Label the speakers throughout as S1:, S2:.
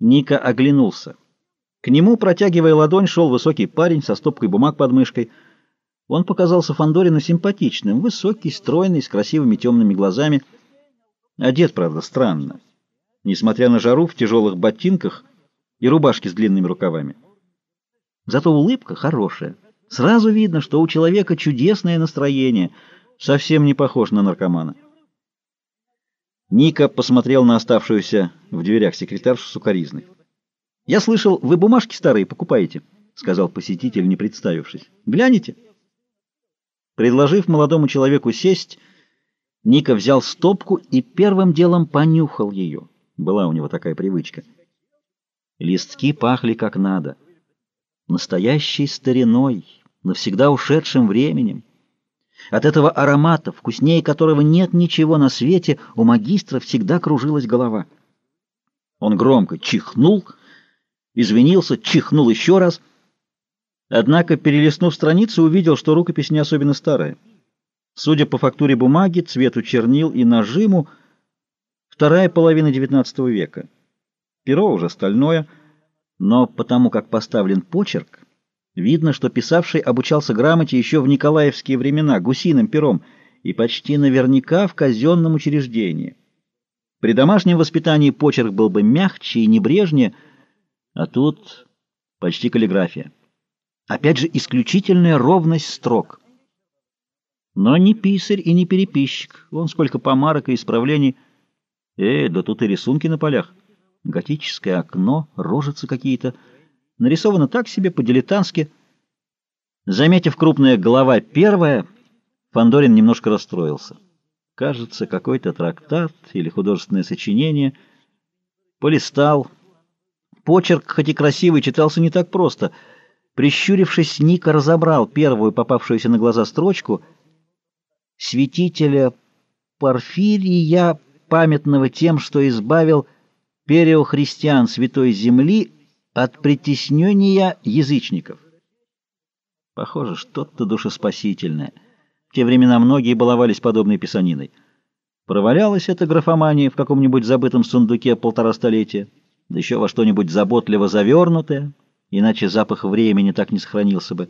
S1: Ника оглянулся. К нему, протягивая ладонь, шел высокий парень со стопкой бумаг под мышкой. Он показался Фандорину симпатичным, высокий, стройный, с красивыми темными глазами. Одет, правда, странно. Несмотря на жару, в тяжелых ботинках и рубашке с длинными рукавами. Зато улыбка хорошая. Сразу видно, что у человека чудесное настроение, совсем не похож на наркомана. Ника посмотрел на оставшуюся в дверях секретаршу сукаризной. «Я слышал, вы бумажки старые покупаете», — сказал посетитель, не представившись. «Глянете?» Предложив молодому человеку сесть, Ника взял стопку и первым делом понюхал ее. Была у него такая привычка. Листки пахли как надо. Настоящей стариной, навсегда ушедшим временем. От этого аромата, вкуснее которого нет ничего на свете, у магистра всегда кружилась голова. Он громко чихнул, извинился, чихнул еще раз. Однако, перелистнув страницу, увидел, что рукопись не особенно старая. Судя по фактуре бумаги, цвету чернил и нажиму, вторая половина XIX века. Перо уже стальное, но потому как поставлен почерк, Видно, что писавший обучался грамоте еще в николаевские времена, гусиным пером, и почти наверняка в казенном учреждении. При домашнем воспитании почерк был бы мягче и небрежнее, а тут почти каллиграфия. Опять же, исключительная ровность строк. Но не писарь и не переписчик. Вон сколько помарок и исправлений. Э, да тут и рисунки на полях. Готическое окно, рожицы какие-то. Нарисовано так себе, по-дилетантски. Заметив крупная голова первая, Фандорин немножко расстроился. Кажется, какой-то трактат или художественное сочинение. Полистал. Почерк, хоть и красивый, читался не так просто. Прищурившись, Ника разобрал первую попавшуюся на глаза строчку «Святителя Порфирия, памятного тем, что избавил переохристиан Святой Земли от притеснения язычников. Похоже, что-то душеспасительное. В те времена многие баловались подобной писаниной. Провалялась эта графомания в каком-нибудь забытом сундуке полтора столетия, да еще во что-нибудь заботливо завернутое, иначе запах времени так не сохранился бы.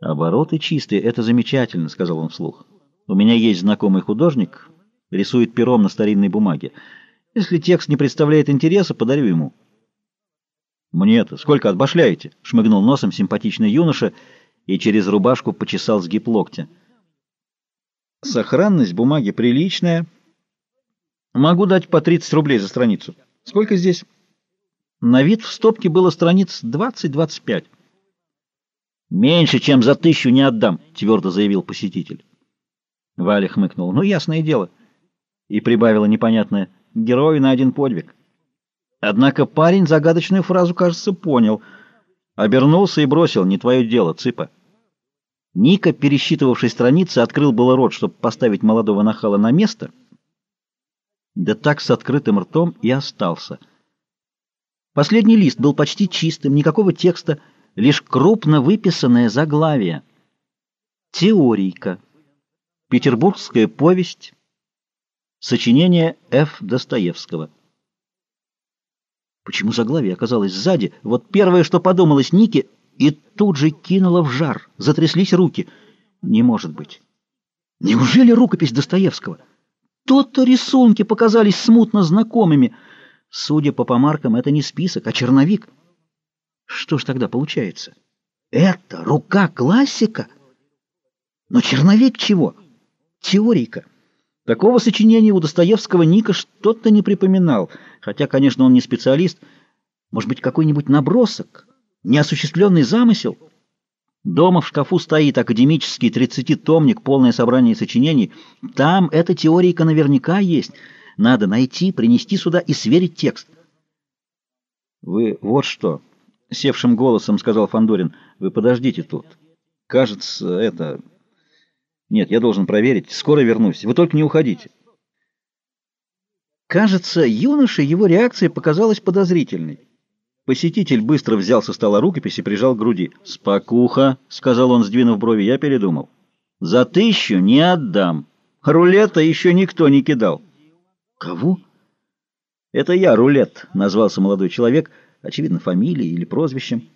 S1: «Обороты чистые — это замечательно», — сказал он вслух. «У меня есть знакомый художник, рисует пером на старинной бумаге. Если текст не представляет интереса, подарю ему». «Мне-то сколько отбашляете?» — шмыгнул носом симпатичный юноша и через рубашку почесал сгиб локтя. «Сохранность бумаги приличная. Могу дать по 30 рублей за страницу. Сколько здесь?» На вид в стопке было страниц 20-25. «Меньше, чем за тысячу не отдам», — твердо заявил посетитель. Валя хмыкнул. «Ну, ясное дело». И прибавила непонятное «герой на один подвиг». Однако парень загадочную фразу, кажется, понял. Обернулся и бросил «Не твое дело, цыпа». Ника, пересчитывавший страницы, открыл было рот, чтобы поставить молодого нахала на место, да так с открытым ртом и остался. Последний лист был почти чистым, никакого текста, лишь крупно выписанное заглавие. Теорийка. Петербургская повесть. Сочинение Ф. Достоевского. Почему заглавие оказалось сзади? Вот первое, что подумалось Нике, и тут же кинуло в жар. Затряслись руки. Не может быть. Неужели рукопись Достоевского? То-то рисунки показались смутно знакомыми. Судя по помаркам, это не список, а черновик. Что ж тогда получается? Это рука классика? Но черновик чего? Теорика. Такого сочинения у Достоевского Ника что-то не припоминал, хотя, конечно, он не специалист. Может быть, какой-нибудь набросок, неосуществленный замысел? Дома в шкафу стоит академический тридцатитомник, полное собрание сочинений. Там эта теорийка наверняка есть. Надо найти, принести сюда и сверить текст. «Вы вот что», — севшим голосом сказал Фандорин, — «вы подождите тут. Кажется, это...» Нет, я должен проверить. Скоро вернусь. Вы только не уходите. Кажется, юноше его реакция показалась подозрительной. Посетитель быстро взял со стола рукопись и прижал к груди. «Спокуха», — сказал он, сдвинув брови, — «я передумал. За тысячу не отдам. Рулета еще никто не кидал». «Кого?» «Это я, Рулет», — назвался молодой человек, очевидно, фамилией или прозвищем.